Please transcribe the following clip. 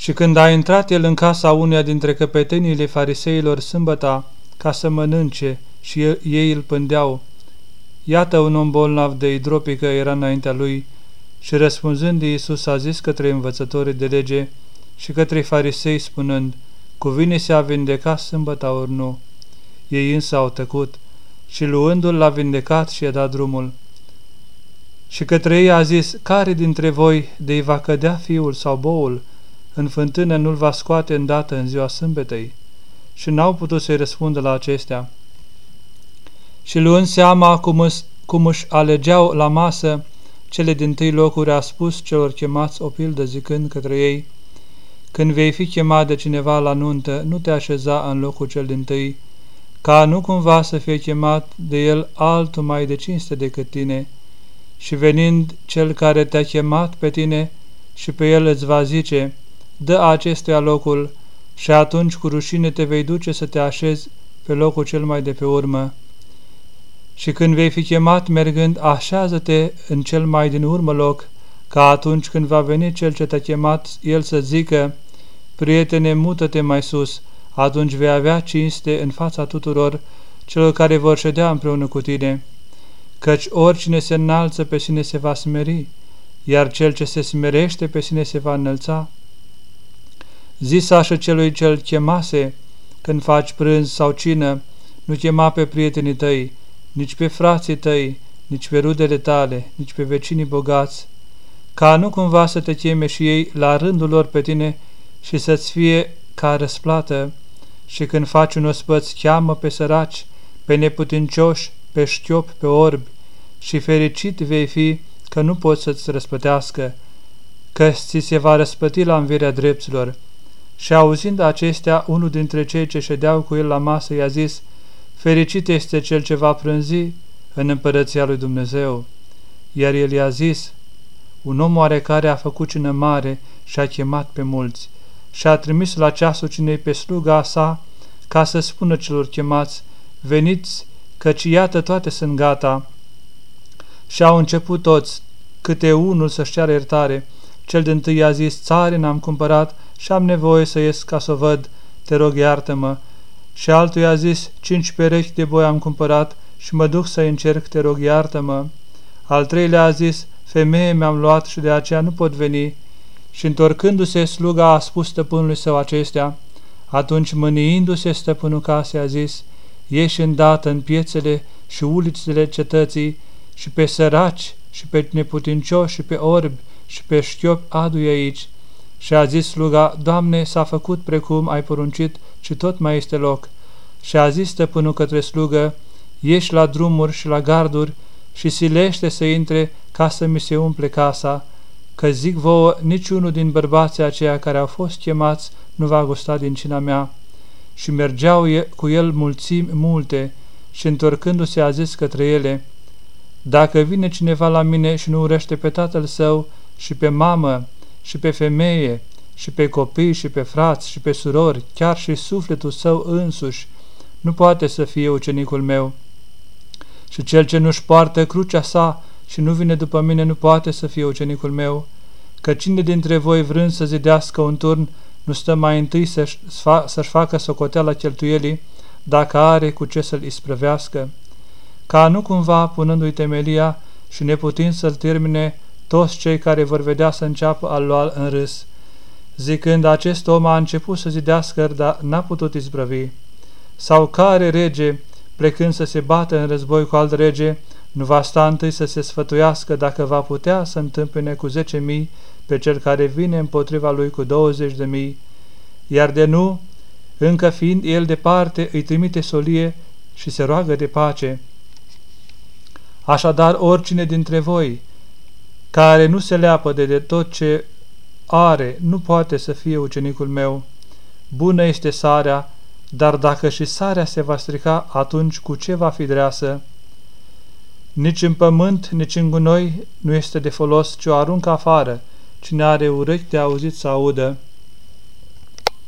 Și când a intrat el în casa uneia dintre căpeteniile fariseilor sâmbăta ca să mănânce și ei îl pândeau, iată un om bolnav de hidropică era înaintea lui și răspunzând Iisus a zis către învățătorii de lege și către farisei spunând, Cuvine se a vindecat sâmbăta ori nu. Ei însă au tăcut și luându-l l-a vindecat și i-a dat drumul. Și către ei a zis, care dintre voi de va cădea fiul sau boul, în fântână nu-l va scoate îndată în ziua sâmbetei? Și n-au putut să-i răspundă la acestea. Și luând seama cum, îs, cum își alegeau la masă cele din tâi locuri, a spus celor chemați o pildă zicând către ei, Când vei fi chemat de cineva la nuntă, nu te așeza în locul cel din tâi, ca nu cumva să fie chemat de el altul mai de cinste decât tine, și venind cel care te-a chemat pe tine și pe el îți va zice, dă acestuia locul și atunci cu rușine te vei duce să te așezi pe locul cel mai de pe urmă. Și când vei fi chemat mergând, așează-te în cel mai din urmă loc, ca atunci când va veni cel ce te-a chemat, el să zică, prietene, mută-te mai sus, atunci vei avea cinste în fața tuturor celor care vor ședea împreună cu tine. Căci oricine se înalță pe sine se va smeri, iar cel ce se smerește pe sine se va înălța. Zis așa celui cel chemase, când faci prânz sau cină, nu chema pe prietenii tăi, nici pe frații tăi, nici pe rudele tale, nici pe vecinii bogați, ca nu cumva să te cheme și ei la rândul lor pe tine și să-ți fie ca răsplată, și când faci un ospăț, cheamă pe săraci, pe neputincioși, pe șchiopi, pe orbi, și fericit vei fi că nu poți să-ți răspătească, că ți se va răspăti la învirea dreptilor. Și auzind acestea, unul dintre cei ce ședeau cu el la masă i-a zis, Fericit este cel ce va prânzi în împărăția lui Dumnezeu. Iar el i-a zis, un om oarecare a făcut cină mare și a chemat pe mulți și a trimis la ceasul cinei pe sluga sa ca să spună celor chemați, veniți, căci iată toate sunt gata. Și au început toți, câte unul să-și ceară iertare. Cel din tâi a zis, țare n-am cumpărat și am nevoie să ies ca să o văd, te rog iartă-mă. Și altul i-a zis, cinci perechi de boi am cumpărat și mă duc să încerc, te rog iartă-mă. Al treilea a zis, femeie mi-am luat și de aceea nu pot veni. Și întorcându-se, sluga a spus stăpânului său acestea. Atunci, mâniindu-se, stăpânul casei a zis, ieși îndată în piețele și ulițele cetății și pe săraci și pe neputincioși și pe orbi și pe șchiopi adu aici. Și a zis sluga, Doamne, s-a făcut precum ai poruncit și tot mai este loc. Și a zis stăpânul către slugă, ieși la drumuri și la garduri și silește să intre ca să mi se umple casa, că zic vouă, niciunul din bărbații aceia care au fost chemați nu va gusta din cina mea. Și mergeau cu el mulțimi multe și întorcându-se a zis către ele, Dacă vine cineva la mine și nu urește pe tatăl său și pe mamă și pe femeie și pe copii și pe frați și pe surori, chiar și sufletul său însuși, nu poate să fie ucenicul meu. Și cel ce nu-și poartă crucea sa și nu vine după mine nu poate să fie ucenicul meu, că cine dintre voi vrând să zidească un turn nu stă mai întâi să-și, să facă socoteala cheltuielii dacă are cu ce să-l isprăvească, ca nu cumva, punându-i temelia și neputind să-l termine, toți cei care vor vedea să înceapă a lua în râs, zicând acest om a început să zidească, dar n-a putut izbrăvi. Sau care rege, plecând să se bată în război cu alt rege, nu va sta întâi să se sfătuiască dacă va putea să întâmpine cu zece mii pe cel care vine împotriva lui cu douăzeci de mii, iar de nu, încă fiind el departe, îi trimite solie și se roagă de pace. Așadar, oricine dintre voi, care nu se leapă de, de tot ce are, nu poate să fie ucenicul meu. Bună este sarea, dar dacă și sarea se va strica, atunci cu ce va fi dreasă? Nici în pământ, nici în gunoi nu este de folos, ci o aruncă afară. Cine are urechi de auzit să audă.